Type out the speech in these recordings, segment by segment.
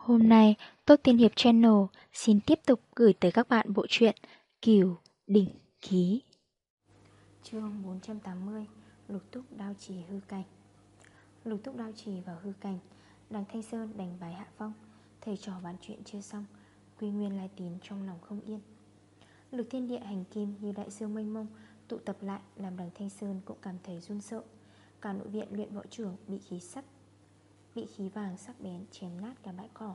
Hôm nay, Tốt Tiên Hiệp Channel xin tiếp tục gửi tới các bạn bộ truyện Kiều Đỉnh Ký. Chương 480 Lục Túc Đao Trì Hư Cảnh Lục Túc Đao Trì và hư cảnh, đằng Thanh Sơn đành bài hạ phong, thầy trò bàn chuyện chưa xong, quy nguyên lai tín trong lòng không yên. Lực thiên địa hành kim như đại dương mênh mông tụ tập lại làm đằng Thanh Sơn cũng cảm thấy run sợ. Cả nội viện luyện võ trưởng bị khí sắc Bị khí vàng sắc bén chém nát cả bãi cỏ.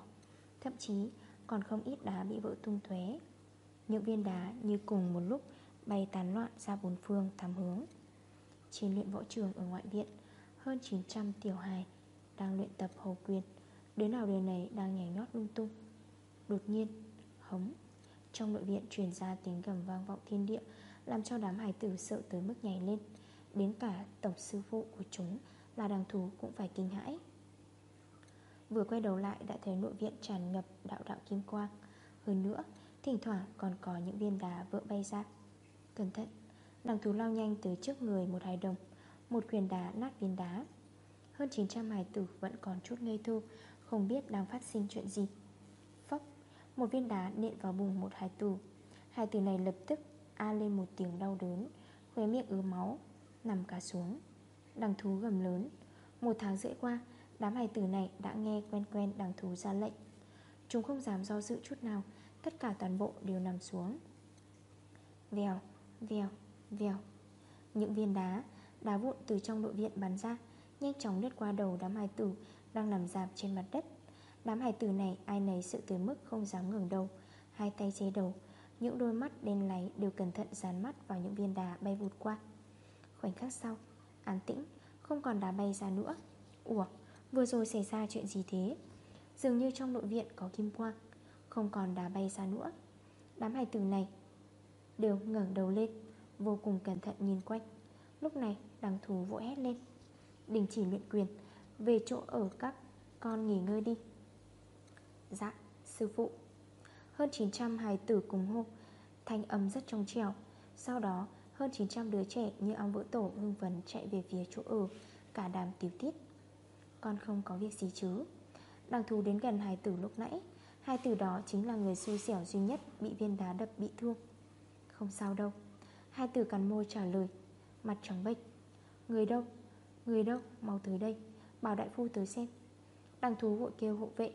Thậm chí còn không ít đá bị vỡ tung thuế Những viên đá như cùng một lúc bay tán loạn ra bốn phương thám hướng. Trên luyện võ trường ở ngoại viện Hơn 900 tiểu hài đang luyện tập hầu quyền. Đứa nào đời này đang nhảy nhót lung tung. Đột nhiên, hống Trong nội viện truyền ra tiếng gầm vang vọng thiên địa Làm cho đám hài tử sợ tới mức nhảy lên. Đến cả tổng sư phụ của chúng là đàng thú cũng phải kinh hãi. Vừa quay đầu lại đã thấy nội viện tràn ngập đạo đạo kim quang. Hơn nữa, thỉnh thoảng còn có những viên đá vỡ bay ra. Cẩn thận, đằng thú lao nhanh tới trước người một hài đồng Một quyền đá nát viên đá. Hơn 900 hài tử vẫn còn chút ngây thơ Không biết đang phát sinh chuyện gì. Phóc, một viên đá nện vào bùng một hài tử. Hài tử này lập tức a lên một tiếng đau đớn Khuế miệng ứa máu Nằm cả xuống. Đằng thú gầm lớn Một tháng rưỡi qua Đám hài tử này đã nghe quen quen đằng thú ra lệnh. Chúng không dám do dự chút nào Tất cả toàn bộ đều nằm xuống. Vèo, vèo, vèo. Những viên đá Đá vụn từ trong nội viện bắn ra Nhanh chóng lướt qua đầu đám hài tử Đang nằm dạp trên mặt đất. Đám hài tử này ai nấy sự tới mức không dám ngừng đầu Hai tay che đầu. Những đôi mắt đen láy đều cẩn thận dán mắt vào những viên đá bay vụt qua. Khoảnh khắc sau An tĩnh Không còn đá bay ra nữa. Ủa? Vừa rồi xảy ra chuyện gì thế? Dường như trong nội viện có kim quang, Không còn đá bay ra nữa. Đám hài tử này Đều ngẩng đầu lên, Vô cùng cẩn thận nhìn quanh. Lúc này, đằng thú vội hét lên. Đình chỉ luyện quyền, Về chỗ ở các con nghỉ ngơi đi. Dạ sư phụ. Hơn 900 hài tử cùng hô, Thanh âm rất trong trèo Sau đó, hơn 900 đứa trẻ như ong vỡ tổ hưng phấn chạy về phía chỗ ở, Cả đám tiếu tiết. Con không có việc gì chứ. Đằng thù đến gần hai tử lúc nãy Hai tử đó chính là người xui xẻo duy nhất Bị viên đá đập bị thương. Không sao đâu Hai tử cắn môi trả lời Mặt trắng bệch. Người đâu, người đâu, mau tới đây Bảo đại phu tới xem. Đằng thú vội kêu hộ vệ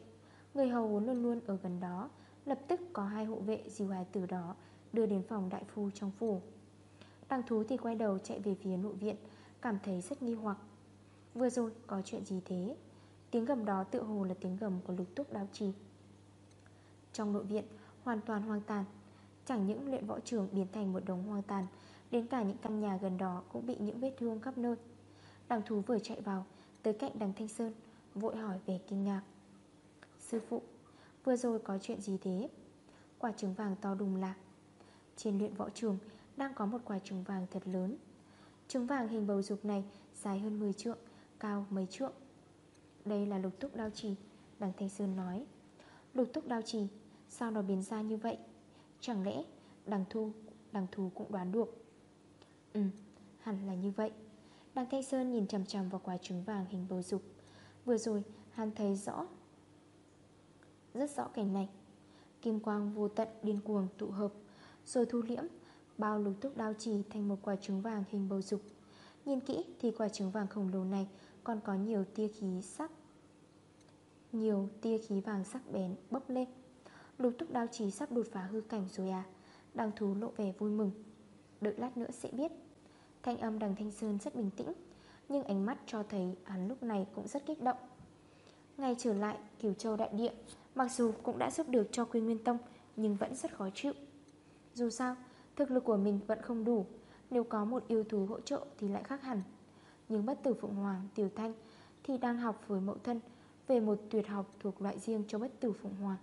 Người hầu vốn luôn luôn ở gần đó Lập tức có hai hộ vệ dìu hài tử đó Đưa đến phòng đại phu trong phủ. Đằng thú thì quay đầu chạy về phía nội viện Cảm thấy rất nghi hoặc. Vừa rồi có chuyện gì thế? Tiếng gầm đó tự hồ là tiếng gầm của lục túc đáo trì. Trong nội viện, hoàn toàn hoang tàn. Chẳng những luyện võ trường biến thành một đống hoang tàn, Đến cả những căn nhà gần đó cũng bị những vết thương khắp nơi. Đằng thú vừa chạy vào, Tới cạnh đằng Thanh Sơn, Vội hỏi về kinh ngạc. Sư phụ, Vừa rồi có chuyện gì thế? Quả trứng vàng to đùng lạc Trên luyện võ trường Đang có một quả trứng vàng thật lớn. Trứng vàng hình bầu dục này Dài hơn 10 trượng Cao mấy trượng. Đây là lục túc đao trì, Đằng Thanh Sơn nói. Lục túc đao trì, Sao nó biến ra như vậy? Chẳng lẽ đằng thu, Đằng thù cũng đoán được? Ừ hẳn là như vậy. Đằng Thanh Sơn nhìn chầm chầm vào quả trứng vàng hình bầu dục. Vừa rồi, hắn thấy rõ, Rất rõ cảnh này. Kim quang vô tận điên cuồng tụ hợp, Rồi thu liễm, Bao lục túc đao trì thành một quả trứng vàng hình bầu dục. Nhìn kỹ thì quả trứng vàng khổng lồ này còn có nhiều tia khí sắc Nhiều tia khí vàng sắc bén bốc lên. Lục túc đao trí sắp đột phá hư cảnh rồi à? Đằng thú lộ vẻ vui mừng. Đợi lát nữa sẽ biết. Thanh âm đằng Thanh Sơn rất bình tĩnh Nhưng ánh mắt cho thấy hắn lúc này cũng rất kích động. Ngày trở lại Kiều Châu Đại Địa Mặc dù cũng đã giúp được cho Quy Nguyên Tông Nhưng vẫn rất khó chịu. Dù sao, thực lực của mình vẫn không đủ Nếu có một yêu thú hỗ trợ thì lại khác hẳn. Nhưng bất tử phượng Hoàng, Tiểu Thanh Thì đang học với mẫu thân Về một tuyệt học thuộc loại riêng cho bất tử phượng Hoàng.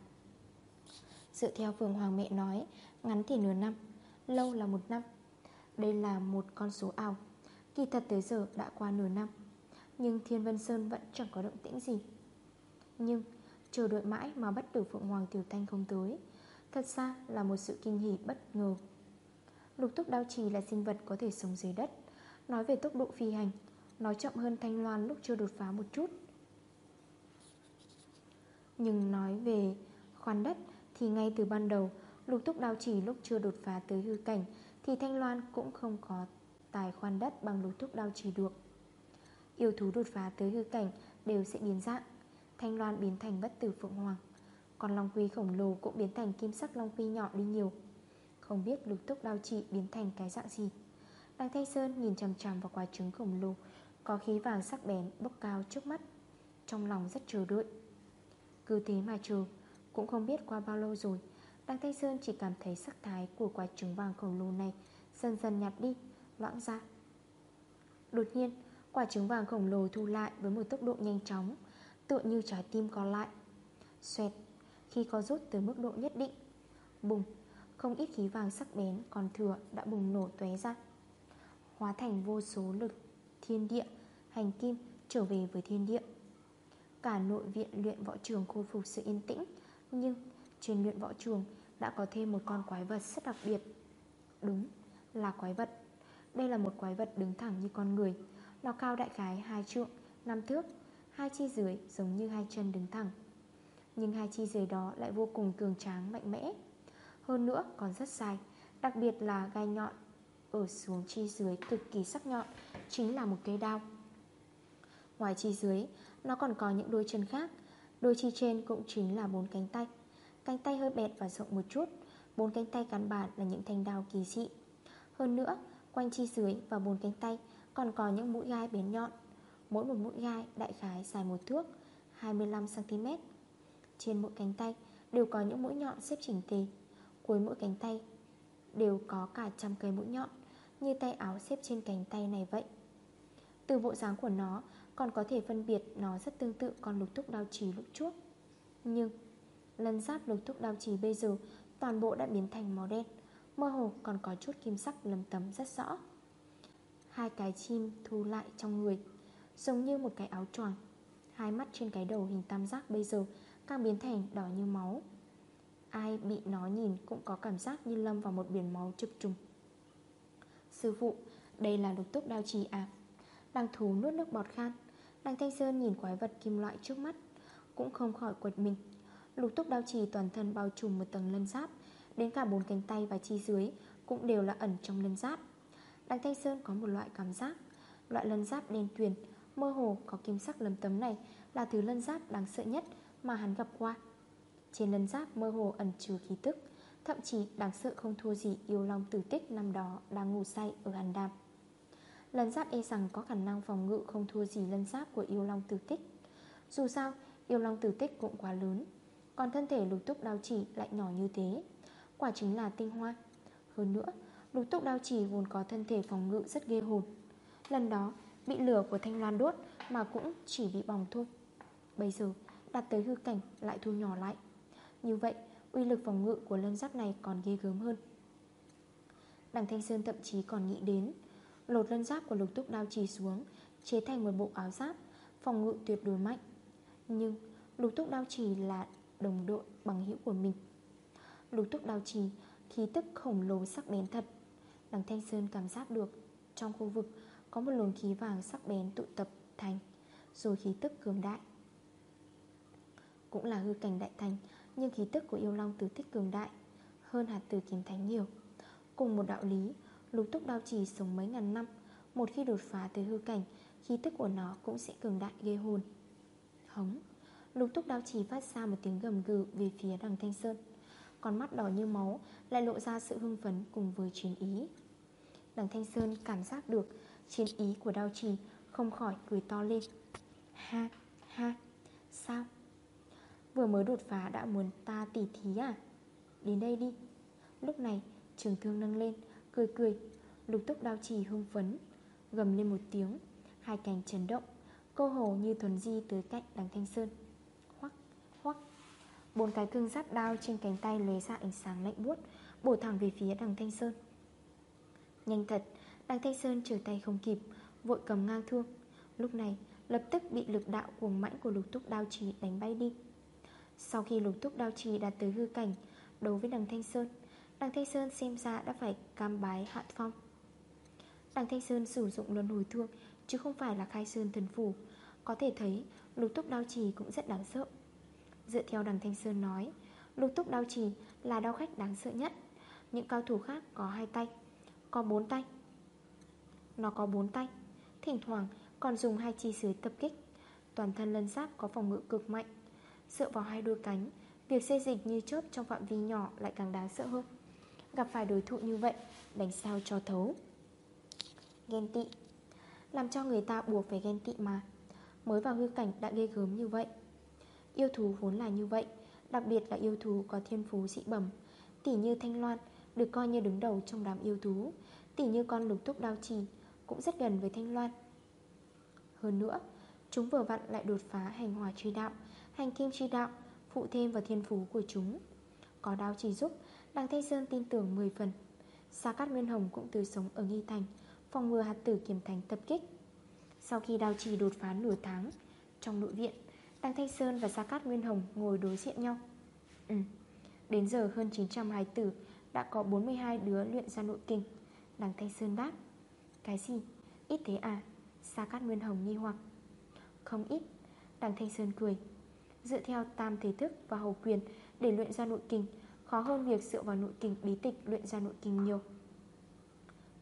Dựa theo Phượng Hoàng mẹ nói Ngắn thì nửa năm Lâu là một năm. Đây là một con số ảo Kỳ thật tới giờ đã qua nửa năm Nhưng Thiên Vân Sơn vẫn chẳng có động tĩnh gì. Nhưng Chờ đợi mãi mà bất tử Phượng Hoàng Tiểu Thanh không tới Thật ra là một sự kinh hỉ bất ngờ. Lục túc đao trì là sinh vật có thể sống dưới đất Nói về tốc độ phi hành nói chậm hơn Thanh Loan lúc chưa đột phá một chút. Nhưng nói về khoan đất Thì ngay từ ban đầu, Lục túc đao chỉ lúc chưa đột phá tới hư cảnh Thì Thanh Loan cũng không có tài khoan đất bằng lục túc đao chỉ được. Yêu thú đột phá tới hư cảnh Đều sẽ biến dạng. Thanh Loan biến thành bất tử Phượng Hoàng, Còn Long Quy khổng lồ cũng biến thành kim sắc Long Quy nhỏ đi nhiều. Không biết lục túc đao chỉ biến thành cái dạng gì. Đăng Thanh Sơn nhìn chằm chằm vào quả trứng khổng lồ có khí vàng sắc bén bốc cao trước mắt. Trong lòng rất chờ đợi. Cứ thế mà chờ Cũng không biết qua bao lâu rồi Đăng Thanh Sơn chỉ cảm thấy sắc thái của quả trứng vàng khổng lồ này Dần dần nhạt đi, loãng ra. Đột nhiên Quả trứng vàng khổng lồ thu lại với một tốc độ nhanh chóng Tựa như trái tim có lại. Xoẹt Khi có rút tới mức độ nhất định Bùng Không ít khí vàng sắc bén còn thừa đã bùng nổ tué ra Hóa thành vô số lực thiên địa. Hành kim trở về với thiên địa. Cả nội viện luyện võ trường khôi phục sự yên tĩnh Nhưng trên luyện võ trường đã có thêm một con quái vật rất đặc biệt. Đúng là quái vật. Đây là một quái vật đứng thẳng như con người Nó cao đại khái hai trượng, năm thước Hai chi dưới giống như hai chân đứng thẳng. Nhưng hai chi dưới đó lại vô cùng cường tráng mạnh mẽ. Hơn nữa còn rất dài Đặc biệt là gai nhọn. Ở xuống chi dưới cực kỳ sắc nhọn Chính là một cây đao. Ngoài chi dưới, Nó còn có những đôi chân khác. Đôi chi trên cũng chính là bốn cánh tay. Cánh tay hơi bẹt và rộng một chút. Bốn cánh tay căn bản là những thanh đao kỳ dị. Hơn nữa, Quanh chi dưới và bốn cánh tay Còn có những mũi gai bén nhọn. Mỗi một mũi gai đại khái dài một thước 25cm Trên mỗi cánh tay đều có những mũi nhọn xếp chỉnh tề. Cuối mỗi cánh tay đều có cả trăm cây mũi nhọn Như tay áo xếp trên cánh tay này vậy. Từ bộ dáng của nó còn có thể phân biệt nó rất tương tự con lục túc đao trì lúc trước. Nhưng Lân giáp lục túc đao trì bây giờ Toàn bộ đã biến thành màu đen. Mơ hồ còn có chút kim sắc lấm tấm rất rõ. Hai cái chim thu lại trong người Giống như một cái áo choàng. Hai mắt trên cái đầu hình tam giác bây giờ Càng biến thành đỏ như máu. Ai bị nó nhìn cũng có cảm giác như lâm vào một biển máu trực trùng. Sư phụ, đây là lục túc đao trì à? Đang thú nuốt nước bọt khan. Đằng Thanh Sơn nhìn quái vật kim loại trước mắt, Cũng không khỏi quật mình. Lục túc đao trì toàn thân bao trùm một tầng lân giáp, Đến cả bốn cánh tay và chi dưới Cũng đều là ẩn trong lân giáp. Đằng Thanh Sơn có một loại cảm giác, Loại lân giáp đen tuyền, Mơ hồ có kim sắc lấm tấm này Là thứ lân giáp đáng sợ nhất mà hắn gặp qua. Trên lân giáp mơ hồ ẩn chứa khí tức, Thậm chí đáng sợ không thua gì yêu long tử tích năm đó đang ngủ say ở hàn đàm. Lân giáp e rằng có khả năng phòng ngự không thua gì lân giáp của yêu long tử tích. Dù sao, yêu long tử tích cũng quá lớn Còn thân thể lục túc đao chỉ lại nhỏ như thế. Quả chính là tinh hoa. Hơn nữa, lục túc đao chỉ vốn có thân thể phòng ngự rất ghê hồn. Lần đó, bị lửa của thanh loan đốt mà cũng chỉ bị bỏng thôi. Bây giờ, đạt tới hư cảnh lại thu nhỏ lại. Như vậy, uy lực phòng ngự của lân giáp này còn ghê gớm hơn. Đằng Thanh Sơn thậm chí còn nghĩ đến Lột lân giáp của lục túc đao trì xuống, Chế thành một bộ áo giáp, Phòng ngự tuyệt đối mạnh. Nhưng lục túc đao trì là đồng đội bằng hữu của mình. Lục túc đao trì Khí tức khổng lồ sắc bén thật Đằng Thanh Sơn cảm giác được Trong khu vực có một luồng khí vàng sắc bén tụ tập thành, Rồi khí tức cường đại. Cũng là hư cảnh đại thành, Nhưng khí tức của yêu long tứ thích cường đại, Hơn hạt tử kiếm thánh nhiều. Cùng một đạo lý Lục túc đao trì sống mấy ngàn năm. Một khi đột phá tới hư cảnh, Khí tức của nó cũng sẽ cường đại ghê hồn. Hống. Lục túc đao trì phát ra một tiếng gầm gừ Về phía đằng Thanh Sơn. Con mắt đỏ như máu Lại lộ ra sự hưng phấn cùng với chiến ý. Đằng Thanh Sơn cảm giác được Chiến ý của đao trì Không khỏi cười to lên. Ha ha, Sao? Vừa mới đột phá đã muốn ta tỉ thí à? Đến đây đi. Lúc này, trường thương nâng lên Cười cười, Lục túc đao trì hưng phấn, Gầm lên một tiếng, Hai cánh chấn động Cô hồ như thuần di tới cạnh đằng Thanh Sơn. Hoắc hoắc, Bốn cái thương sắt đao trên cánh tay lóe ra ánh sáng lạnh buốt, Bổ thẳng về phía đằng Thanh Sơn. Nhanh thật, Đằng Thanh Sơn trở tay không kịp, Vội cầm ngang thương. Lúc này, lập tức bị lực đạo cuồng mãnh của lục túc đao trì đánh bay đi. Sau khi lục túc đao trì đạt tới hư cảnh, Đấu với đằng Thanh Sơn Đằng Thanh Sơn xem ra đã phải cam bái hạn phong. Đằng Thanh Sơn sử dụng luân hồi thương Chứ không phải là khai sơn thần phủ. Có thể thấy, lục túc đao trì cũng rất đáng sợ. Dựa theo đằng Thanh Sơn nói, Lục túc đao trì là đao khách đáng sợ nhất. Những cao thủ khác có hai tay, Có bốn tay. Nó có bốn tay. Thỉnh thoảng còn dùng hai chi dưới tập kích. Toàn thân lân giáp có phòng ngự cực mạnh. Dựa vào hai đôi cánh, Việc xây dịch như chớp trong phạm vi nhỏ lại càng đáng sợ hơn. Gặp phải đối thủ như vậy, Đánh sao cho thấu. Ghen tị. Làm cho người ta buộc phải ghen tị mà. Mới vào hư cảnh đã ghê gớm như vậy. Yêu thú vốn là như vậy, Đặc biệt là yêu thú có thiên phú dị bẩm. Tỉ như Thanh Loan, Được coi như đứng đầu trong đám yêu thú. Tỉ như con lục túc đao trì, Cũng rất gần với Thanh Loan. Hơn nữa, Chúng vừa vặn lại đột phá hành hòa truy đạo, Hành kim truy đạo, Phụ thêm vào thiên phú của chúng. Có đao chỉ giúp Đặng Thanh Sơn tin tưởng 10 phần. Sa Cát Nguyên Hồng cũng từ sống ở Nghi Thành, Phòng ngừa hạt tử kiểm thành tập kích. Sau khi đào trì đột phá nửa tháng, Trong nội viện, Đặng Thanh Sơn và Sa Cát Nguyên Hồng ngồi đối diện nhau. Ừ Đến giờ hơn 900 hài tử Đã có 42 đứa luyện ra nội kinh. Đặng Thanh Sơn đáp, Cái gì? Ít thế à? Sa Cát Nguyên Hồng nghi hoặc. Không ít, Đặng Thanh Sơn cười. Dựa theo tam thể thức và hầu quyền Để luyện ra nội kinh Khó hơn việc dựa vào nội kinh bí tịch luyện ra nội kinh nhiều.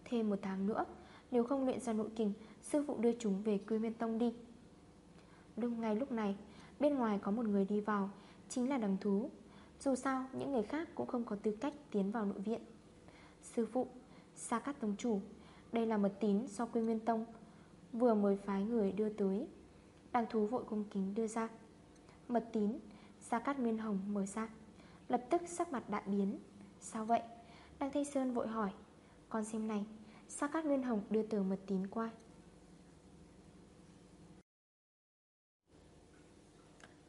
Thêm một tháng nữa, Nếu không luyện ra nội kinh Sư phụ đưa chúng về Quy Nguyên Tông đi. Đúng ngay lúc này, Bên ngoài có một người đi vào, Chính là đằng thú. Dù sao, những người khác cũng không có tư cách tiến vào nội viện. Sư phụ, Sa Cát Tông Chủ, Đây là mật tín do Quy Nguyên Tông Vừa mới phái người đưa tới. Đằng thú vội cung kính đưa ra. Mật tín, Sa Cát Nguyên Hồng mở ra. Lập tức sắc mặt đại biến. Sao vậy? Đăng Thanh Sơn vội hỏi. Con xem này, sao các Nguyên Hồng đưa tờ mật tín qua?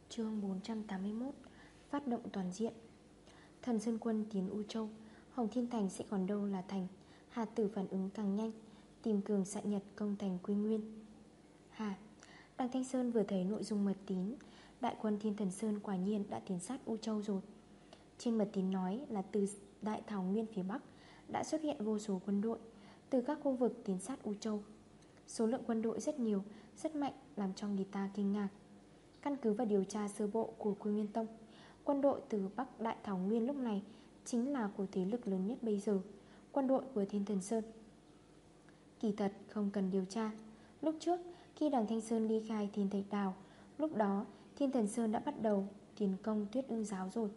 Chương 481 Phát động toàn diện. Thần Sơn Quân tiến U Châu, Hồng Thiên Thành sẽ còn đâu là thành? Hà tử phản ứng càng nhanh, Tìm cường xạ nhật công thành quy nguyên. Hà, Đăng Thanh Sơn vừa thấy nội dung mật tín, Đại quân Thiên Thần Sơn quả nhiên đã tiến sát U Châu rồi. Trên mật tín nói là từ Đại Thảo Nguyên phía Bắc Đã xuất hiện vô số quân đội Từ các khu vực tiến sát U Châu. Số lượng quân đội rất nhiều, Rất mạnh, làm cho người ta kinh ngạc. Căn cứ vào điều tra sơ bộ của Quy Nguyên Tông, Quân đội từ Bắc Đại Thảo Nguyên lúc này Chính là của thế lực lớn nhất bây giờ, Quân đội của Thiên Thần Sơn. Kỳ thật không cần điều tra. Lúc trước, khi đằng Thanh Sơn ly khai Thiên Thạch Đào, Lúc đó Thiên Thần Sơn đã bắt đầu tiến công tuyết ưng giáo rồi.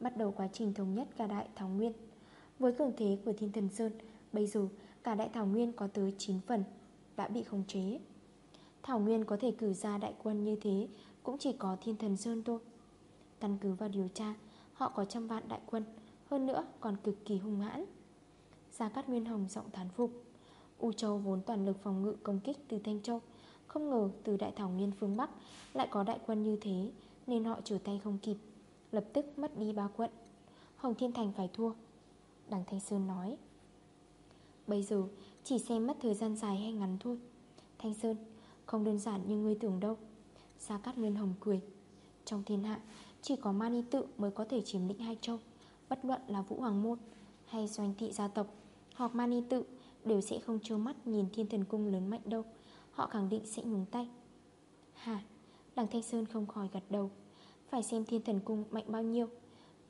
Bắt đầu quá trình thống nhất cả Đại Thảo Nguyên. Với cường thế của Thiên Thần Sơn, Bây giờ cả Đại Thảo Nguyên có tới 9 phần Đã bị khống chế. Thảo Nguyên có thể cử ra đại quân như thế cũng chỉ có thiên thần Sơn thôi. Căn cứ vào điều tra, Họ có trăm vạn đại quân, Hơn nữa còn cực kỳ hung hãn. Gia Cát Nguyên Hồng giọng thán phục, U Châu vốn toàn lực phòng ngự công kích từ Thanh Châu, Không ngờ từ đại thảo nguyên phương Bắc Lại có đại quân như thế, Nên họ trở tay không kịp. Lập tức mất đi ba quận. Hồng Thiên Thành phải thua. Đằng Thanh Sơn nói. Bây giờ, chỉ xem mất thời gian dài hay ngắn thôi. Thanh Sơn, Không đơn giản như ngươi tưởng đâu. Gia Cát Nguyên Hồng cười. Trong thiên hạ, Chỉ có Mani Tự mới có thể chiếm lĩnh hai châu. Bất luận là Vũ Hoàng Môn Hay doanh thị gia tộc, Hoặc Mani Tự Đều sẽ không trơ mắt nhìn thiên thần cung lớn mạnh đâu. Họ khẳng định sẽ nhúng tay. Hả Đằng Thanh Sơn không khỏi gật đầu. Phải xem thiên thần cung mạnh bao nhiêu.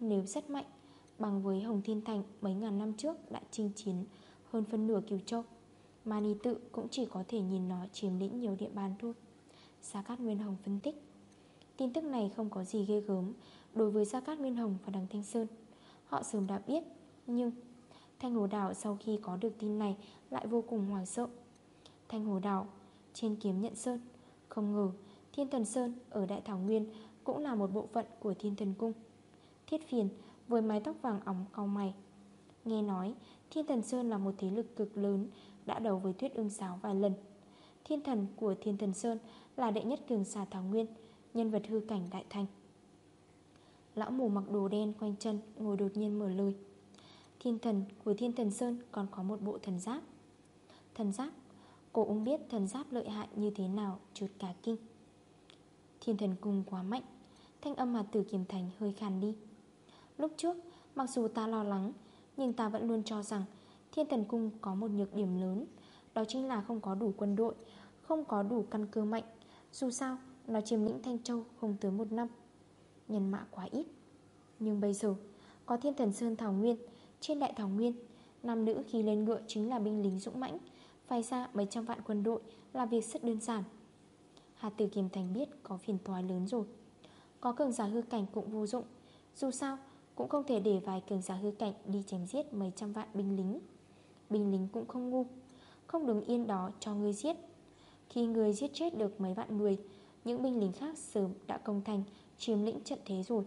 Nếu rất mạnh, Bằng với Hồng Thiên Thành mấy ngàn năm trước Đã chinh chiến hơn phân nửa cửu Châu Mani tự cũng chỉ có thể nhìn nó chiếm lĩnh nhiều địa bàn thôi. Gia Cát Nguyên Hồng phân tích, Tin tức này không có gì ghê gớm Đối với Gia Cát Nguyên Hồng và Đằng Thanh Sơn. Họ sớm đã biết, Nhưng Thanh Hồ Đảo sau khi có được tin này Lại vô cùng hoảng sợ. Thanh Hồ Đảo trên kiếm nhận Sơn, Không ngờ Thiên Thần Sơn ở Đại Thảo Nguyên cũng là một bộ phận của Thiên Thần Cung. Thiết phiền với mái tóc vàng óng cau mày. Nghe nói, Thiên Thần Sơn là một thế lực cực lớn, Đã đầu với Tuyết ưng sáo vài lần. Thiên thần của Thiên Thần Sơn là đệ nhất cường xà Thảo Nguyên, Nhân vật hư cảnh đại thành. Lão mù mặc đồ đen quanh chân Ngồi đột nhiên mở lời. Thiên thần của thiên thần Sơn còn có một bộ thần giáp. Thần giáp? Cô cũng biết thần giáp lợi hại như thế nào Chuột cả kinh. Thiên thần cung quá mạnh. Thanh âm mà từ kiềm thành hơi khàn đi. Lúc trước, mặc dù ta lo lắng, Nhưng ta vẫn luôn cho rằng Thiên thần cung có một nhược điểm lớn, Đó chính là không có đủ quân đội, Không có đủ căn cơ mạnh. Dù sao, Nó chiếm lĩnh Thanh Châu không tới một năm, Nhân mã quá ít. Nhưng bây giờ, Có thiên thần Sơn Thảo Nguyên, Trên đại Thảo Nguyên, Nam nữ khi lên ngựa chính là binh lính dũng mãnh Phải ra mấy trăm vạn quân đội Là việc rất đơn giản. Hà Tử Kiềm Thành biết có phiền toái lớn rồi. Có cường giả hư cảnh cũng vô dụng. Dù sao cũng không thể để vài cường giả hư cảnh Đi chém giết mấy trăm vạn binh lính. Binh lính cũng không ngu Không đứng yên đó cho người giết. Khi người giết chết được mấy vạn người Những binh lính khác sớm đã công thành Chiếm lĩnh trận thế rồi.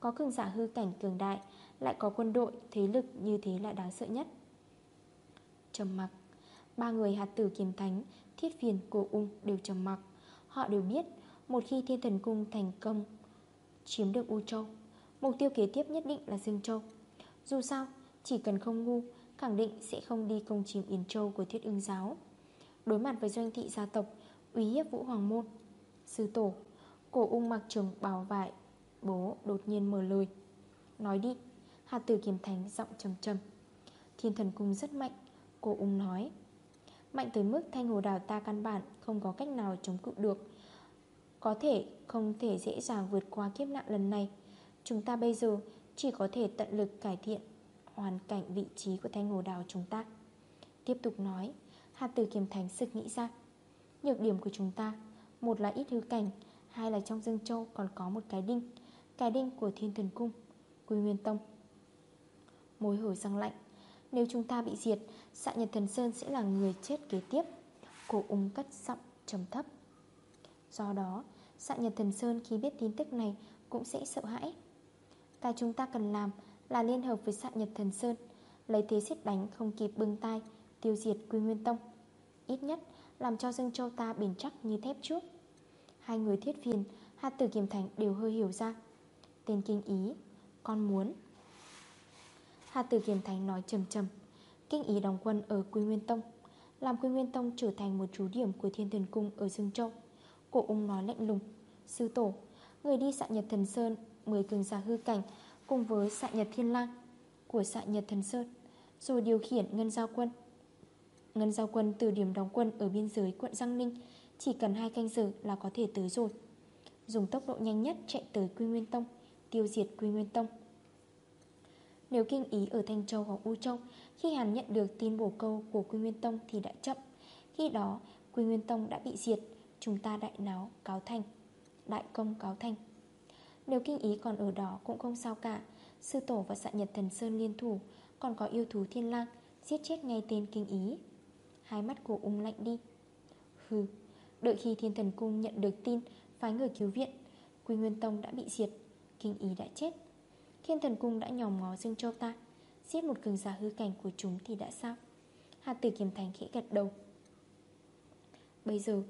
Có cường giả hư cảnh cường đại Lại có quân đội, thế lực như thế là đáng sợ nhất. Trầm mặc. Ba người hạt tử kiềm thánh Thiết phiền, cổ ung đều trầm mặc. Họ đều biết một khi thiên thần cung thành công Chiếm được U Châu Mục tiêu kế tiếp nhất định là Dương Châu. Dù sao, chỉ cần không ngu Khẳng định sẽ không đi công chiếm Yến Châu của thiết ưng giáo. Đối mặt với doanh thị gia tộc Uy hiếp Vũ Hoàng Môn Sư tổ Cổ ung mặc trường bào vải Bố đột nhiên mở lời. Nói đi Hạt tử kiếm thánh giọng trầm trầm. Thiên thần cung rất mạnh Cổ ung nói. Mạnh tới mức thanh hồ đào ta căn bản Không có cách nào chống cự được. Có thể không thể dễ dàng vượt qua kiếp nạn lần này. Chúng ta bây giờ chỉ có thể tận lực cải thiện Hoàn cảnh vị trí của thanh hồ đào chúng ta. Tiếp tục nói Hạt tử kiềm thánh sực nghĩ ra, Nhược điểm của chúng ta, Một là ít hư cảnh, Hai là trong Dương Châu còn có một cái đinh Cái đinh của thiên thần cung, Quy Nguyên Tông. Môi hở răng lạnh, Nếu chúng ta bị diệt, Xạ Nhật Thần Sơn sẽ là người chết kế tiếp, Cổ ung cất giọng trầm thấp. Do đó Xạ Nhật Thần Sơn khi biết tin tức này Cũng sẽ sợ hãi. Cái chúng ta cần làm là liên hợp với xạ Nhật Thần Sơn, Lấy thế xét đánh không kịp bưng tay Tiêu diệt Quy Nguyên Tông. Ít nhất làm cho Dương Châu ta bền chắc như thép trước. Hai người thiết phiền Hạt tử kiềm thành đều hơi hiểu ra. Tên kinh ý, Con muốn. Hạt tử kiềm thành nói trầm trầm, Kinh ý đóng quân ở Quy Nguyên Tông, Làm Quy Nguyên Tông trở thành một chú điểm Của thiên thần cung ở Dương Châu. Cổ ung nói lạnh lùng. Sư tổ, Người đi xạ nhật thần Sơn, Mười cường giả hư cảnh, Cùng với xạ nhật thiên lang Của xạ nhật thần Sơn, Rồi điều khiển ngân giao quân. Ngân giao quân từ điểm đóng quân ở biên giới quận Giang Ninh, Chỉ cần hai canh giờ là có thể tới rồi. Dùng tốc độ nhanh nhất chạy tới Quy Nguyên Tông, Tiêu diệt Quy Nguyên Tông. Nếu kinh ý ở Thanh Châu hoặc U Châu, Khi hắn nhận được tin bổ câu của Quy Nguyên Tông thì đã chậm. Khi đó, Quy Nguyên Tông đã bị diệt Chúng ta đại náo, cáo thành, Đại công, cáo thành. Nếu kinh ý còn ở đó cũng không sao cả. Sư tổ và xạ nhật thần Sơn liên thủ Còn có yêu thú thiên lang, Giết chết ngay tên kinh ý. Hai mắt của ung lạnh đi. Hừ, Đợi khi thiên thần cung nhận được tin Phái người cứu viện, Quy Nguyên Tông đã bị diệt, Kinh ý đã chết. Thiên thần cung đã nhòm ngó Dương Châu ta, Giết một cường giả hư cảnh của chúng thì đã sao? Hạt tử kiềm thành khẽ gật đầu. Bây giờ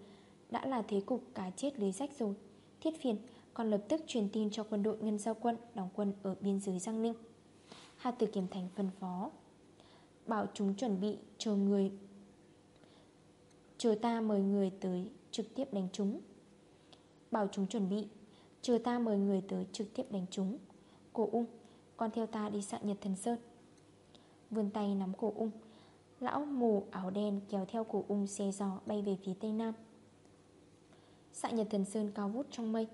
đã là thế cục cá chết lưới rách rồi. Thiết phiền còn lập tức truyền tin cho quân đội Ngân Giao Quân Đóng quân ở biên giới Giang Ninh. Hà tử kiểm thành phân phó, Bảo chúng chuẩn bị chờ người, Chờ ta mời người tới trực tiếp đánh chúng. Bảo chúng chuẩn bị, Chờ ta mời người tới trực tiếp đánh chúng. Cổ ung, Con theo ta đi sạn nhật thần sơn. Vươn tay nắm cổ ung, Lão mù áo đen kéo theo cổ ung xe gió bay về phía tây nam. Sạ nhật thần sơn cao vút trong mây.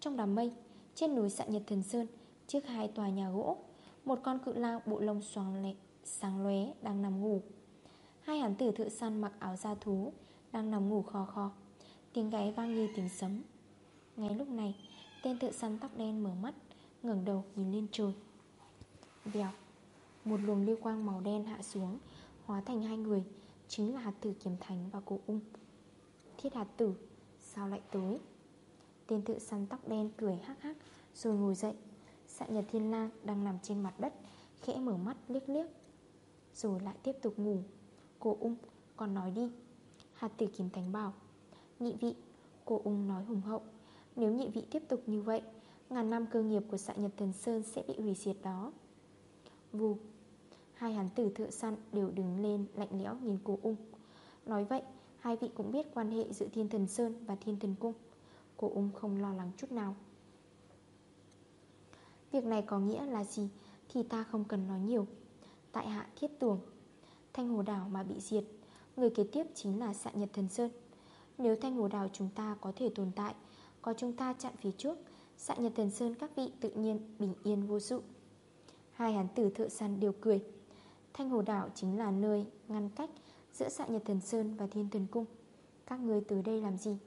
Trong đám mây, Trên núi sạ nhật thần sơn, Trước hai tòa nhà gỗ, Một con cự lao bộ lông xoàng lệ Sáng lóe đang nằm ngủ. Hai hắn tử thợ săn mặc áo da thú Đang nằm ngủ khò khò. Tiếng gáy vang như tiếng sấm. Ngay lúc này, Tên thợ săn tóc đen mở mắt, ngẩng đầu nhìn lên trời. Vèo, Một luồng lưu quang màu đen hạ xuống, Hóa thành hai người, Chính là hạt tử kiếm thánh và cổ ung. Thiết hạt tử Sao lại tới. Tên thợ săn tóc đen cười hắc hắc, Rồi ngồi dậy. Sạ nhật thiên lang đang nằm trên mặt đất, Khẽ mở mắt liếc liếc, Rồi lại tiếp tục ngủ. Cô ung còn nói đi. Hạt tử kiếm thánh bảo, Nhị vị, Cô ung nói hùng hậu, Nếu nhị vị tiếp tục như vậy, Ngàn năm cơ nghiệp của xạ nhật thần Sơn sẽ bị hủy diệt đó. Vù, Hai hắn tử thợ săn đều đứng lên lạnh lẽo nhìn cô ung. Nói vậy Hai vị cũng biết quan hệ giữa thiên thần Sơn và thiên thần cung. Cô ung không lo lắng chút nào. Việc này có nghĩa là gì Thì ta không cần nói nhiều. Tại hạ thiết tường Thanh hồ đảo mà bị diệt, Người kế tiếp chính là xạ nhật thần Sơn. Nếu thanh hồ đảo chúng ta có thể tồn tại, Có chúng ta chặn phía trước, Xạ Nhật Thần Sơn các vị tự nhiên bình yên vô sự. Hai hán tử thợ săn đều cười. Thanh Hồ Đảo chính là nơi ngăn cách Giữa Dạ Nhật Thần Sơn và Thiên Thần Cung. Các người từ đây làm gì?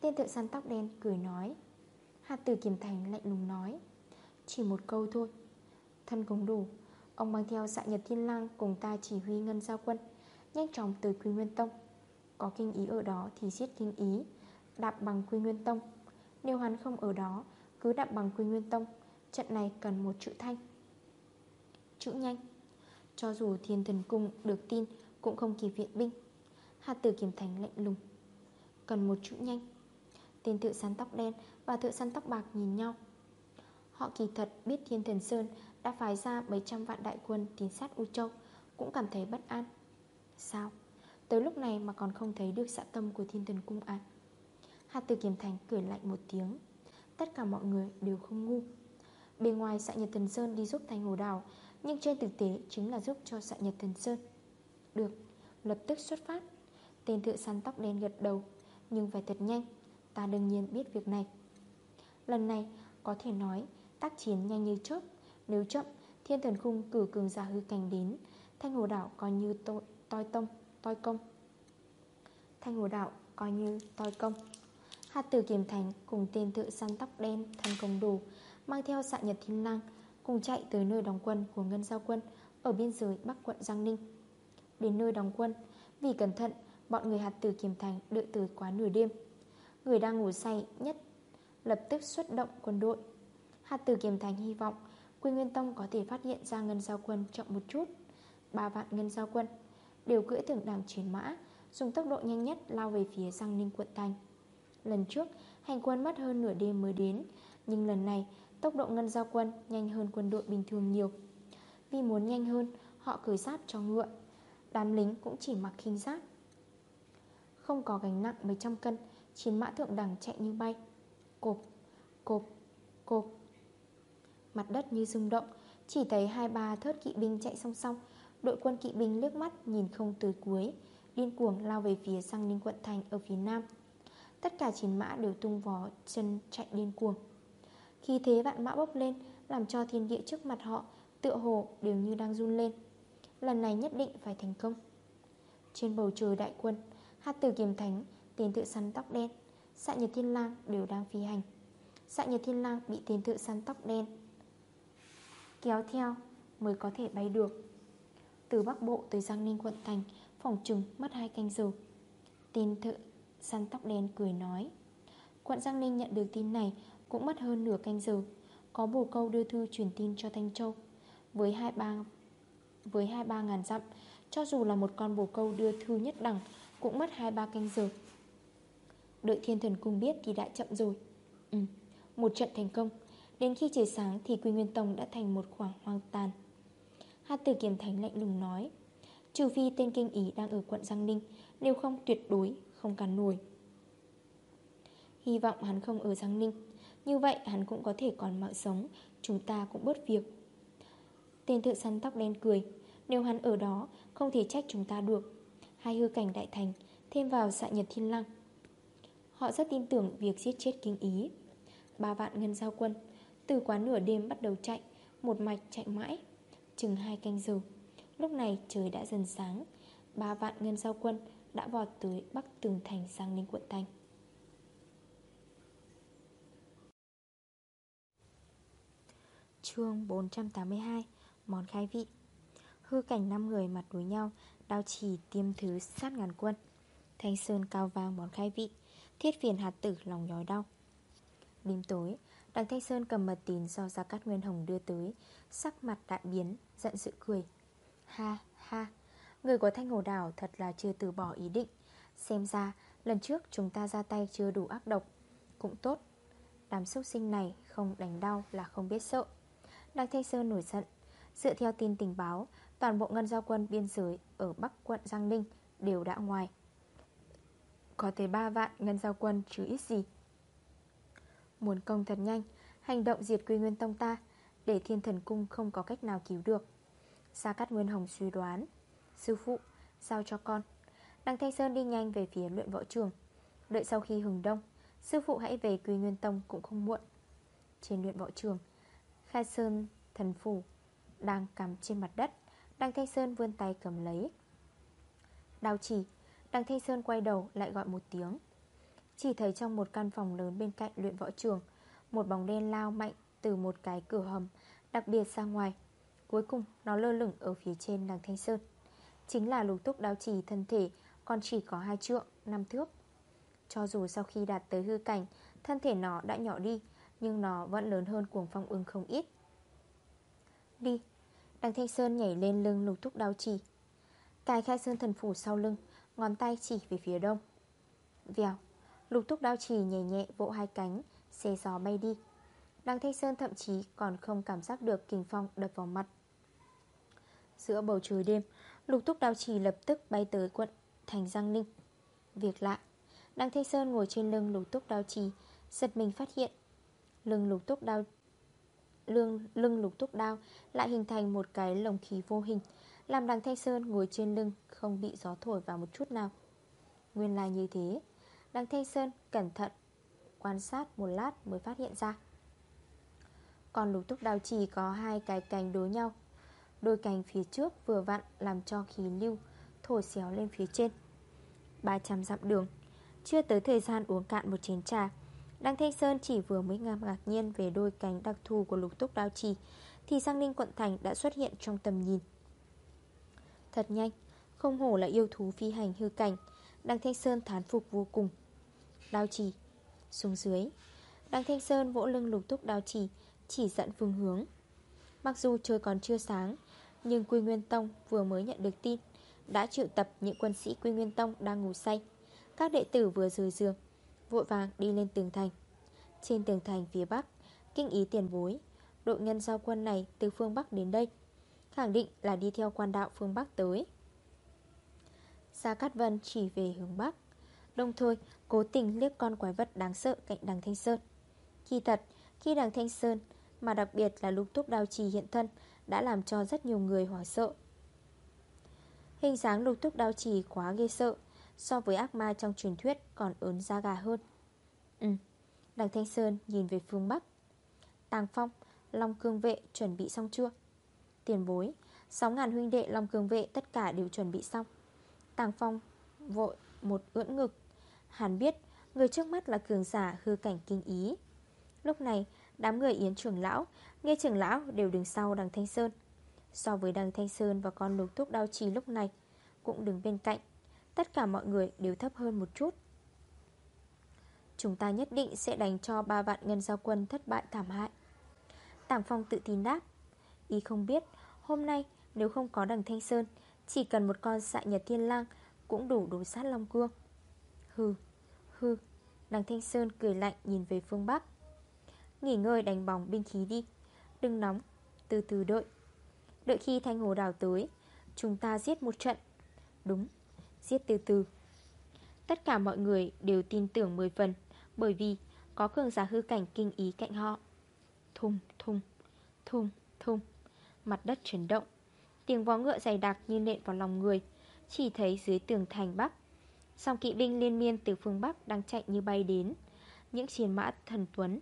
Tên thợ săn tóc đen cười nói. Hạt tử Kiềm Thành lạnh lùng nói. Chỉ một câu thôi. Thân công đủ. Ông mang theo dạ nhật thiên lang cùng ta chỉ huy ngân giao quân, Nhanh chóng tới Quy Nguyên Tông. Có kinh ý ở đó thì giết kinh ý, Đạp bằng Quy Nguyên Tông. Nếu hắn không ở đó, Cứ đạp bằng Quy Nguyên Tông, Trận này cần một chữ thanh. Chữ nhanh. Cho dù thiên thần cung được tin cũng không kịp viện binh. Hạt tử kiểm thành lạnh lùng. Cần một chữ nhanh. Tên thợ săn tóc đen và thợ săn tóc bạc nhìn nhau. Họ kỳ thật biết Thiên Thần Sơn đã phái ra mấy trăm vạn đại quân tiến sát U Châu, Cũng cảm thấy bất an. Sao? Tới lúc này mà còn không thấy được xã tâm của Thiên Thần Cung à? Hạt tử kiếm Thành cười lạnh một tiếng. Tất cả mọi người đều không ngu. Bên ngoài xã Nhật Thần Sơn đi giúp Thanh Hồ Đào Nhưng trên thực tế chính là giúp cho xã Nhật Thần Sơn. Được, lập tức xuất phát. Tên thợ săn tóc đen gật đầu Nhưng phải thật nhanh Ta đương nhiên biết việc này. Lần này có thể nói Tác chiến nhanh như chớp Nếu chậm thiên thần khung cử cường giả hư cảnh đến Thanh hồ đảo coi như tội toi tông Toi công. Thanh hồ đảo coi như toi công. Hạt tử kiềm thành cùng tên thợ săn tóc đen Thanh công đồ Mang theo xạ nhật thiên năng Cùng chạy tới nơi đóng quân của Ngân Giao Quân Ở biên giới Bắc quận Giang Ninh. Đến nơi đóng quân. Vì cẩn thận, Bọn người hạt tử kiềm thành đợi tới quá nửa đêm. Người đang ngủ say nhất, Lập tức xuất động quân đội. Hạt tử kiềm thành hy vọng Quy Nguyên Tông có thể phát hiện ra ngân giao quân chậm một chút. Ba vạn ngân giao quân Đều cưỡi tưởng đảng chiến mã, Dùng tốc độ nhanh nhất lao về phía Giang Ninh quận thành. Lần trước, Hành quân mất hơn nửa đêm mới đến, Nhưng lần này, tốc độ ngân giao quân Nhanh hơn quân đội bình thường nhiều. Vì muốn nhanh hơn, Họ cởi giáp cho ngựa Đám lính cũng chỉ mặc khinh giáp. Không có gánh nặng mấy trăm cân Chiến mã thượng đẳng chạy như bay. Cộp, cộp, cộp. Mặt đất như rung động Chỉ thấy hai ba thớt kỵ binh chạy song song. Đội quân kỵ binh lướt mắt nhìn không tới cuối Điên cuồng lao về phía sang ninh quận thành ở phía nam. Tất cả chiến mã đều tung vó chân chạy điên cuồng. Khi thế vạn mã bốc lên Làm cho thiên địa trước mặt họ Tựa hồ đều như đang run lên. Lần này nhất định phải thành công. Trên bầu trời đại quân Hạt tử kiềm thánh, Tiền tự săn tóc đen, Xạ Nhật Thiên Lang đều đang phi hành. Xạ Nhật Thiên Lang bị tiền thự săn tóc đen Kéo theo mới có thể bay được. Từ Bắc Bộ tới Giang Ninh quận thành, Phòng trừng mất hai canh giờ. Tên thự săn tóc đen cười nói, Quận Giang Ninh nhận được tin này Cũng mất hơn nửa canh giờ. Có bồ câu đưa thư truyền tin cho Thanh Châu. Với hai bang với hai ba ngàn dặm Cho dù là một con bồ câu đưa thư nhất đẳng Cũng mất 2-3 canh giờ. Đợi thiên thần cung biết thì đã chậm rồi. Ừ, một trận thành công. Đến khi trời sáng thì Quy Nguyên Tông đã thành một khoảng hoang tàn. Hát tử kiềm thánh lạnh lùng nói Trừ phi tên kinh ý đang ở quận Giang Ninh Nếu không tuyệt đối không cản nổi. Hy vọng hắn không ở Giang Ninh. Như vậy hắn cũng có thể còn mạng sống Chúng ta cũng bớt việc. Tên thợ săn tóc đen cười. Nếu hắn ở đó, không thể trách chúng ta được. Hai hư cảnh đại thành, Thêm vào xạ nhật thiên lăng. Họ rất tin tưởng việc giết chết kinh ý. Ba vạn ngân giao quân, Từ quán nửa đêm bắt đầu chạy, Một mạch chạy mãi, Chừng hai canh giờ. Lúc này trời đã dần sáng, Ba vạn ngân giao quân đã vọt tới Bắc Tường Thành sang Ninh Quận Thành. Chương 482 Món khai vị. Hư cảnh 5 người mặt đối nhau, Đao chỉ tiêm thứ sát ngàn quân. Thanh sơn cao vang món khai vị, Thiết phiền hạt tử lòng nhói đau. Đêm tối, Đằng Thanh Sơn cầm mật tín do Gia Cát Nguyên Hồng đưa tới, Sắc mặt đại biến, Giận sự cười. Ha ha, Người của Thanh Hồ Đảo thật là chưa từ bỏ ý định. Xem ra, lần trước chúng ta ra tay chưa đủ ác độc. Cũng tốt, Đám sốc sinh này không đánh đau là không biết sợ. Đằng Thanh Sơn nổi giận Dựa theo tin tình báo Toàn bộ ngân giao quân biên giới Ở Bắc quận Giang Ninh đều đã ngoài. Có tới 3 vạn ngân giao quân chứ ít gì. Muốn công thật nhanh Hành động diệt quy nguyên tông ta Để thiên thần cung không có cách nào cứu được. Gia Cát Nguyên Hồng suy đoán Sư phụ, giao cho con. Đăng Thanh Sơn đi nhanh về phía luyện võ trường. Đợi sau khi hừng đông Sư phụ hãy về Quy Nguyên Tông cũng không muộn. Trên luyện võ trường Khai Sơn thần phủ đang cắm trên mặt đất. Đăng Thanh Sơn vươn tay cầm lấy. Đào chỉ Đăng Thanh Sơn quay đầu lại gọi một tiếng. Chỉ thấy trong một căn phòng lớn bên cạnh luyện võ trường Một bóng đen lao mạnh từ một cái cửa hầm Đặc biệt ra ngoài. Cuối cùng nó lơ lửng ở phía trên đằng Thanh Sơn. Chính là lục túc đao trì thân thể Còn chỉ có hai trượng, năm thước. Cho dù sau khi đạt tới hư cảnh Thân thể nó đã nhỏ đi Nhưng nó vẫn lớn hơn cuồng phong ưng không ít. Đi Đằng Thanh Sơn nhảy lên lưng lục thúc đao trì Cài khai sơn thần phủ sau lưng, Ngón tay chỉ về phía đông. Vèo, Lục thúc đao trì nhẹ nhẹ vỗ hai cánh Xê gió bay đi. Đằng Thanh Sơn thậm chí còn không cảm giác được kinh phong đập vào mặt. Giữa bầu trời đêm, Lục thúc đao trì lập tức bay tới quận Thành Giang Ninh. Việc lạ, Đằng Thanh Sơn ngồi trên lưng lục túc đao trì Giật mình phát hiện, Lưng lục túc đao lưng, lưng lục túc đao Lại hình thành một cái lồng khí vô hình. Làm đằng Thanh Sơn ngồi trên lưng Không bị gió thổi vào một chút nào. Nguyên lai như thế. Đằng Thanh Sơn cẩn thận Quan sát một lát mới phát hiện ra. Còn lục túc đao chỉ có hai cái cành đối nhau. Đôi cành phía trước vừa vặn Làm cho khí lưu Thổi xéo lên phía trên. 300 dặm đường. Chưa tới thời gian uống cạn một chén trà Đăng Thanh Sơn chỉ vừa mới ngạc ngạc nhiên Về đôi cánh đặc thù của lục túc đao trì, Thì sang ninh quận thành đã xuất hiện trong tầm nhìn. Thật nhanh, Không hổ là yêu thú phi hành hư cảnh, Đăng Thanh Sơn thán phục vô cùng. Đao trì, Xuống dưới, Đăng Thanh Sơn vỗ lưng lục túc đao trì, Chỉ dẫn phương hướng. Mặc dù trời còn chưa sáng, Nhưng Quy Nguyên Tông vừa mới nhận được tin, Đã triệu tập những quân sĩ Quy Nguyên Tông đang ngủ say. Các đệ tử vừa rời giường Vội vàng đi lên tường thành. Trên tường thành phía Bắc Kinh ý tiền bối Đội nhân giao quân này từ phương Bắc đến đây Khẳng định là đi theo quan đạo phương Bắc tới. Gia Cát Vân chỉ về hướng Bắc Đồng thời cố tình liếc con quái vật đáng sợ cạnh đằng Thanh Sơn. Khi thật, khi đằng Thanh Sơn Mà đặc biệt là lục túc đao trì hiện thân Đã làm cho rất nhiều người hoảng sợ. Hình dáng lục túc đao trì quá ghê sợ So với ác ma trong truyền thuyết còn ớn da gà hơn. Ừ Đằng Thanh Sơn nhìn về phương Bắc. Tàng Phong, Long cương vệ chuẩn bị xong chưa? Tiền bối 6.000 huynh đệ Long cương vệ tất cả đều chuẩn bị xong. Tàng Phong vội một ưỡn ngực. Hàn biết người trước mắt là cường giả hư cảnh kinh ý. Lúc này, đám người Yến trưởng lão, Nghe trưởng lão đều đứng sau đằng Thanh Sơn. So với đằng Thanh Sơn và con lục thúc đao trì lúc này, Cũng đứng bên cạnh. Tất cả mọi người đều thấp hơn một chút. Chúng ta nhất định sẽ đánh cho ba vạn ngân giao quân thất bại thảm hại. Tàng Phong tự tin đáp. Y không biết Hôm nay nếu không có đằng Thanh Sơn Chỉ cần một con xạ nhật thiên lang Cũng đủ đối sát Long Cương Hừ, hừ Đằng Thanh Sơn cười lạnh nhìn về phương Bắc. Nghỉ ngơi đánh bóng binh khí đi Đừng nóng, từ từ đợi. Đợi khi Thanh Hồ đào tới Chúng ta giết một trận. Đúng, giết từ từ Tất cả mọi người đều tin tưởng 10 phần Bởi vì có cường giả hư cảnh kinh ý cạnh họ. Thùng, thùng, thùng, thùng. Mặt đất chấn động. Tiếng vó ngựa dày đặc như nện vào lòng người Chỉ thấy dưới tường thành Bắc. Song kỵ binh liên miên từ phương Bắc Đang chạy như bay đến Những chiến mã thần tuấn.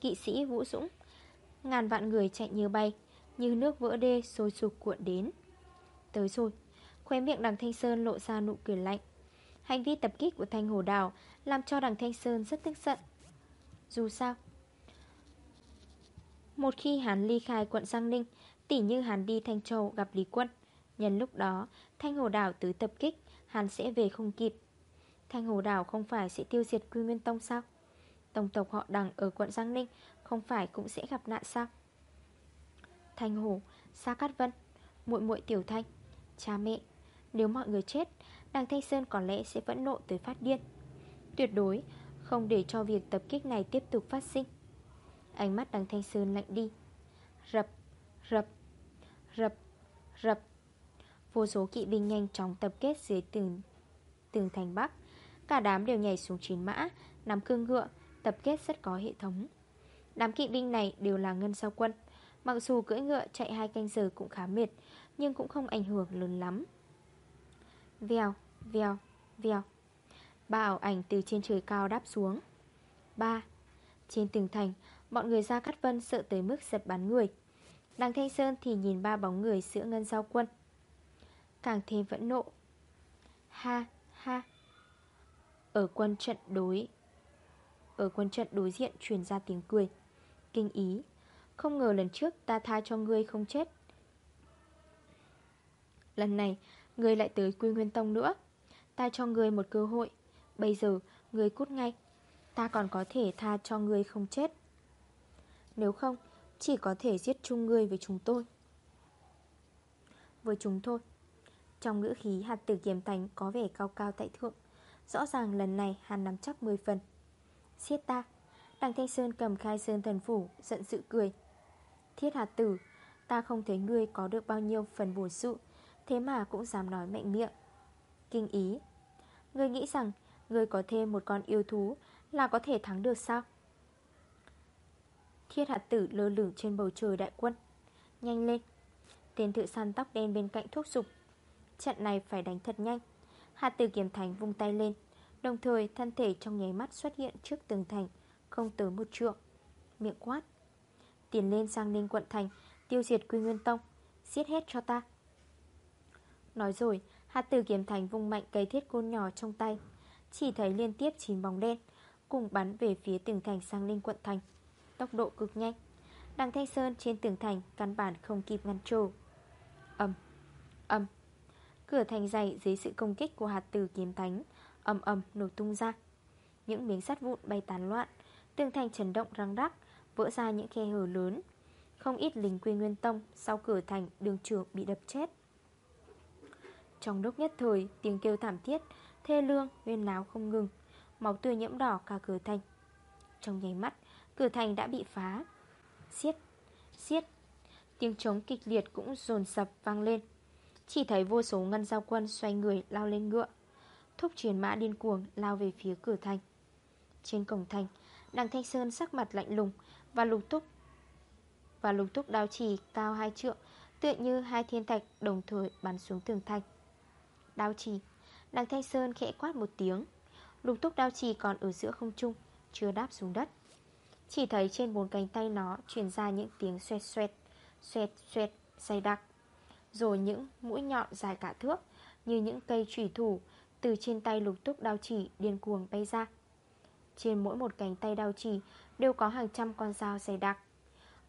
Kỵ sĩ Vũ Dũng Ngàn vạn người chạy như bay Như nước vỡ đê sôi sục cuộn đến. Tới rồi Khóe miệng đằng Thanh Sơn lộ ra nụ cười lạnh. Hành vi tập kích của Thanh Hồ Đào Làm cho đằng Thanh Sơn rất tức giận. Dù sao, Một khi hắn ly khai quận Giang Ninh, Tỉ như hắn đi Thanh Châu gặp Lý Quân, Nhân lúc đó, Thanh Hồ Đảo tứ tập kích Hắn sẽ về không kịp. Thanh Hồ Đảo không phải sẽ tiêu diệt Quy Nguyên Tông sao? Tổng tộc họ đằng ở quận Giang Ninh Không phải cũng sẽ gặp nạn sao? Thanh Hồ, Sa Cát Vân, muội muội Tiểu Thanh, Cha mẹ nếu mọi người chết Đằng Thanh Sơn có lẽ sẽ vẫn nộ tới phát điên. Tuyệt đối Không để cho việc tập kích này tiếp tục phát sinh. Ánh mắt đằng Thanh Sơn lạnh đi. Rập Rập Rập Rập. Vô số kỵ binh nhanh chóng tập kết dưới tường, tường thành Bắc. Cả đám đều nhảy xuống chín mã Nắm cương ngựa Tập kết rất có hệ thống. Đám kỵ binh này đều là ngân sao quân. Mặc dù cưỡi ngựa chạy hai canh giờ cũng khá mệt Nhưng cũng không ảnh hưởng lớn lắm. Vèo, vèo, vèo. Ba ảo ảnh từ trên trời cao đáp xuống. Ba Trên tường thành Bọn người ra cắt vân sợ tới mức giật bắn người. Đằng Thanh Sơn thì nhìn ba bóng người giữa ngân giao quân. Càng thêm vẫn nộ. Ha ha. Ở quân trận đối Ở quân trận đối diện truyền ra tiếng cười. Kinh ý. Không ngờ lần trước ta tha cho ngươi không chết. Lần này Ngươi lại tới Quy Nguyên Tông nữa. Ta cho ngươi một cơ hội. Bây giờ, ngươi cút ngay. Ta còn có thể tha cho ngươi không chết. Nếu không, Chỉ có thể giết chung ngươi với chúng tôi. Với chúng thôi. Trong ngữ khí hạt tử kiềm thành Có vẻ cao cao tại thượng. Rõ ràng lần này hắn nắm chắc 10 phần. Siết ta. Đằng Thanh Sơn cầm khai sơn thần phủ, Giận sự cười. Thiết hạt tử, Ta không thấy ngươi có được bao nhiêu phần bổ sự Thế mà cũng dám nói mạnh miệng. Kinh ý. Ngươi nghĩ rằng Ngươi có thêm một con yêu thú Là có thể thắng được sao? Thiết hạt tử lơ lửng trên bầu trời đại quân. Nhanh lên. Tên thự săn tóc đen bên cạnh thuốc dục Trận này phải đánh thật nhanh. Hạt tử kiểm thành vung tay lên. Đồng thời thân thể trong nháy mắt xuất hiện trước tường thành, Không tới một trượng. Miệng quát. Tiến lên sang ninh quận thành, Tiêu diệt quy nguyên tông. Giết hết cho ta. Nói rồi Hạt tử kiếm thành vung mạnh cây thiết côn nhỏ trong tay. Chỉ thấy liên tiếp 9 bóng đen Cùng bắn về phía tường thành sang linh quận thành. Tốc độ cực nhanh. Đằng Thanh Sơn trên tường thành Căn bản không kịp ngăn trồ Âm, âm Cửa thành dày dưới sự công kích của hạt tử kiếm thánh Âm âm nổ tung ra. Những miếng sắt vụn bay tán loạn Tường thành chấn động răng rắc Vỡ ra những khe hở lớn. Không ít lính quy nguyên tông Sau cửa thành đường trường bị đập chết trong lúc nhất thời tiếng kêu thảm thiết Thê lương, huyên náo không ngừng. Máu tươi nhiễm đỏ cả cửa thành. Trong nháy mắt, cửa thành đã bị phá. Xiết, xiết. Tiếng trống kịch liệt cũng dồn sập vang lên. Chỉ thấy vô số ngân giao quân xoay người lao lên ngựa. Thúc truyền mã điên cuồng lao về phía cửa thành. Trên cổng thành Đằng Thanh Sơn sắc mặt lạnh lùng Và lục túc Và lục túc đao trì cao hai trượng Tựa như hai thiên thạch đồng thời bắn xuống tường thành. Đao trì. Đằng Thanh Sơn khẽ quát một tiếng. Lục túc đao trì còn ở giữa không trung, Chưa đáp xuống đất. Chỉ thấy trên bốn cánh tay nó truyền ra những tiếng xoẹt xoẹt Xoẹt xoẹt, dày đặc. Rồi những mũi nhọn dài cả thước, Như những cây trùy thủ, Từ trên tay lục túc đao chỉ điên cuồng bay ra. Trên mỗi một cánh tay đao chỉ Đều có hàng trăm con dao dày đặc.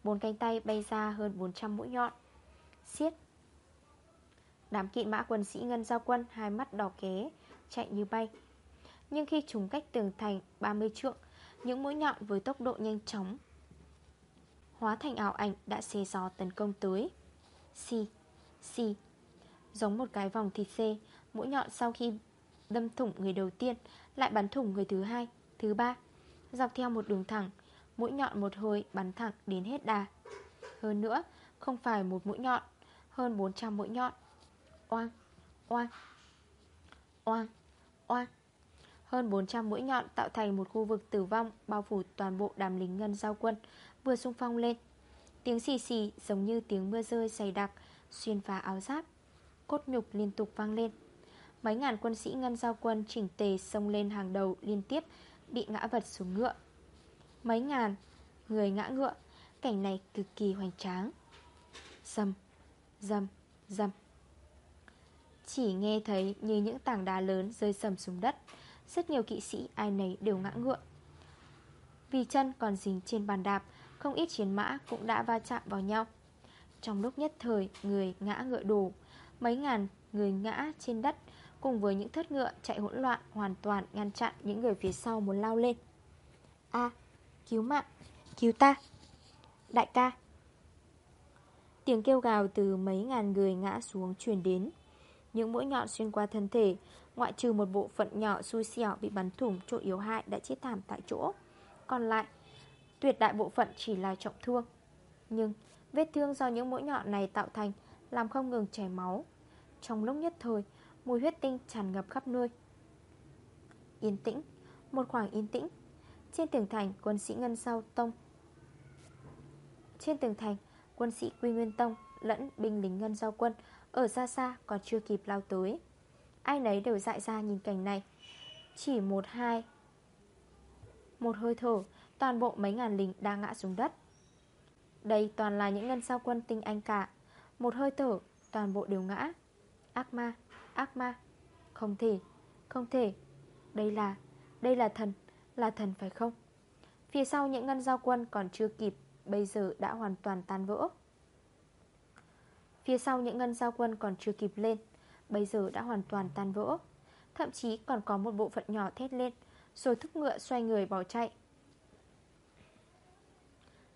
Bốn cánh tay bay ra hơn 400 mũi nhọn. Xiết Đám kỵ mã quân sĩ ngân giao quân, Hai mắt đỏ ké, Chạy như bay. Nhưng khi chúng cách tường thành 30 trượng, Những mũi nhọn với tốc độ nhanh chóng Hóa thành ảo ảnh đã xê gió tấn công tới. Xì Xì. Giống một cái vòng thịt xê, Mũi nhọn sau khi đâm thủng người đầu tiên Lại bắn thủng người thứ hai, Thứ ba. Dọc theo một đường thẳng, Mũi nhọn một hơi bắn thẳng đến hết đà. Hơn nữa, Không phải một mũi nhọn, Hơn 400 mũi nhọn. Oang, oang Oang, oang Hơn 400 mũi nhọn tạo thành một khu vực tử vong Bao phủ toàn bộ đàm lính ngân giao quân Vừa xung phong lên. Tiếng xì xì giống như tiếng mưa rơi dày đặc Xuyên phá áo giáp Cốt nhục liên tục vang lên. Mấy ngàn quân sĩ ngân giao quân chỉnh tề Xông lên hàng đầu liên tiếp Bị ngã vật xuống ngựa. Mấy ngàn người ngã ngựa Cảnh này cực kỳ hoành tráng. Dầm, dầm, dầm chỉ nghe thấy như những tảng đá lớn rơi sầm xuống đất. Rất nhiều kỵ sĩ ai nấy đều ngã ngựa. Vì chân còn dính trên bàn đạp, Không ít chiến mã cũng đã va chạm vào nhau. Trong lúc nhất thời, người ngã ngựa đổ. Mấy ngàn người ngã trên đất, Cùng với những thất ngựa chạy hỗn loạn, Hoàn toàn ngăn chặn những người phía sau muốn lao lên. A, cứu mạng, Cứu ta. Đại ca. Tiếng kêu gào từ mấy ngàn người ngã xuống truyền đến những mũi nhọn xuyên qua thân thể, Ngoại trừ một bộ phận nhỏ xui xẻo bị bắn thủng chỗ yếu hại đã chết thảm tại chỗ. Còn lại, Tuyệt đại bộ phận chỉ là trọng thương. Nhưng vết thương do những mũi nhọn này tạo thành Làm không ngừng chảy máu. Trong lúc nhất thời, Mùi huyết tinh tràn ngập khắp nơi. Yên tĩnh, Một khoảng yên tĩnh. Trên tường thành, quân sĩ Ngân Sao Tông. Trên tường thành, Quân sĩ Quy Nguyên Tông Lẫn binh lính Ngân Giao Quân ở xa xa còn chưa kịp lao tới. Ai nấy đều dại ra nhìn cảnh này. Chỉ một hai Một hơi thở Toàn bộ mấy ngàn lính đang ngã xuống đất. Đây toàn là những ngân sao quân tinh anh cả. Một hơi thở Toàn bộ đều ngã. Ác ma, ác ma. Không thể, không thể. Đây là, đây là thần, là thần phải không? Phía sau những ngân giao quân còn chưa kịp Bây giờ đã hoàn toàn tan vỡ. Phía sau những ngân giao quân còn chưa kịp lên Bây giờ đã hoàn toàn tan vỡ. Thậm chí còn có một bộ phận nhỏ thét lên Rồi thúc ngựa xoay người bỏ chạy.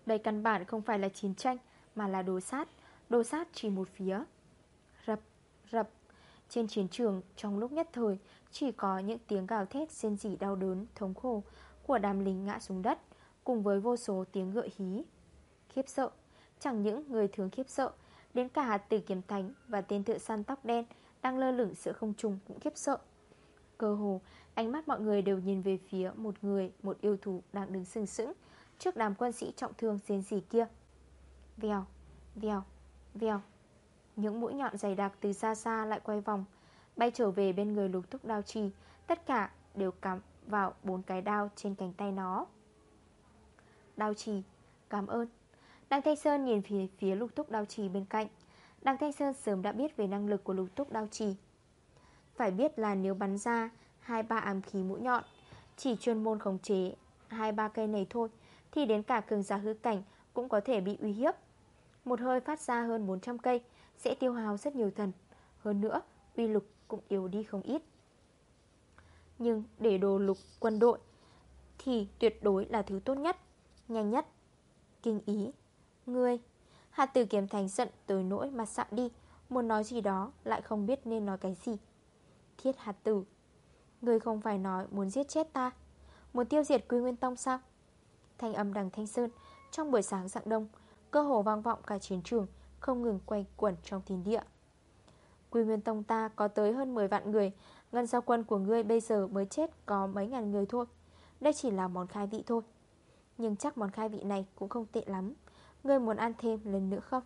Đây căn bản không phải là chiến tranh Mà là đồ sát. Đồ sát chỉ một phía. Rập, rập. Trên chiến trường trong lúc nhất thời Chỉ có những tiếng gào thét xên dỉ đau đớn, thống khổ Của đám lính ngã xuống đất Cùng với vô số tiếng ngựa hí. Khiếp sợ. Chẳng những người thường khiếp sợ Đến cả từ kiếm thánh và tên thợ săn tóc đen Đang lơ lửng giữa không trùng cũng khiếp sợ. Cơ hồ Ánh mắt mọi người đều nhìn về phía một người Một yêu thú đang đứng sừng sững Trước đám quân sĩ trọng thương xên gì kia. Vèo, vèo, vèo. Những mũi nhọn dày đặc từ xa xa lại quay vòng Bay trở về bên người lục thúc đao trì. Tất cả đều cắm vào bốn cái đao trên cánh tay nó. Đao trì, cảm ơn. Đăng Thanh Sơn nhìn phía, phía lục túc đao trì bên cạnh. Đăng Thanh Sơn sớm đã biết về năng lực của lục túc đao trì. Phải biết là nếu bắn ra hai ba ám khí mũi nhọn Chỉ chuyên môn khống chế hai ba cây này thôi Thì đến cả cường giả hư cảnh cũng có thể bị uy hiếp. Một hơi phát ra hơn 400 cây Sẽ tiêu hao rất nhiều thần. Hơn nữa uy lực cũng yếu đi không ít. Nhưng để đồ lục quân đội Thì tuyệt đối là thứ tốt nhất Nhanh nhất Kinh ý. Ngươi. Hạt tử kiếm thành giận tới nỗi mặt sạm đi, Muốn nói gì đó lại không biết nên nói cái gì. Thiết hạt tử. Ngươi không phải nói muốn giết chết ta. Muốn tiêu diệt quy nguyên tông sao? Thanh âm đằng thanh sơn, Trong buổi sáng dạng đông, Cơ hồ vang vọng cả chiến trường, Không ngừng quay quẩn trong thiên địa. Quy nguyên tông ta có tới hơn 10 vạn người, Ngân giao quân của ngươi bây giờ mới chết Có mấy ngàn người thôi. Đây chỉ là món khai vị thôi. Nhưng chắc món khai vị này cũng không tệ lắm. Ngươi muốn ăn thêm lần nữa không?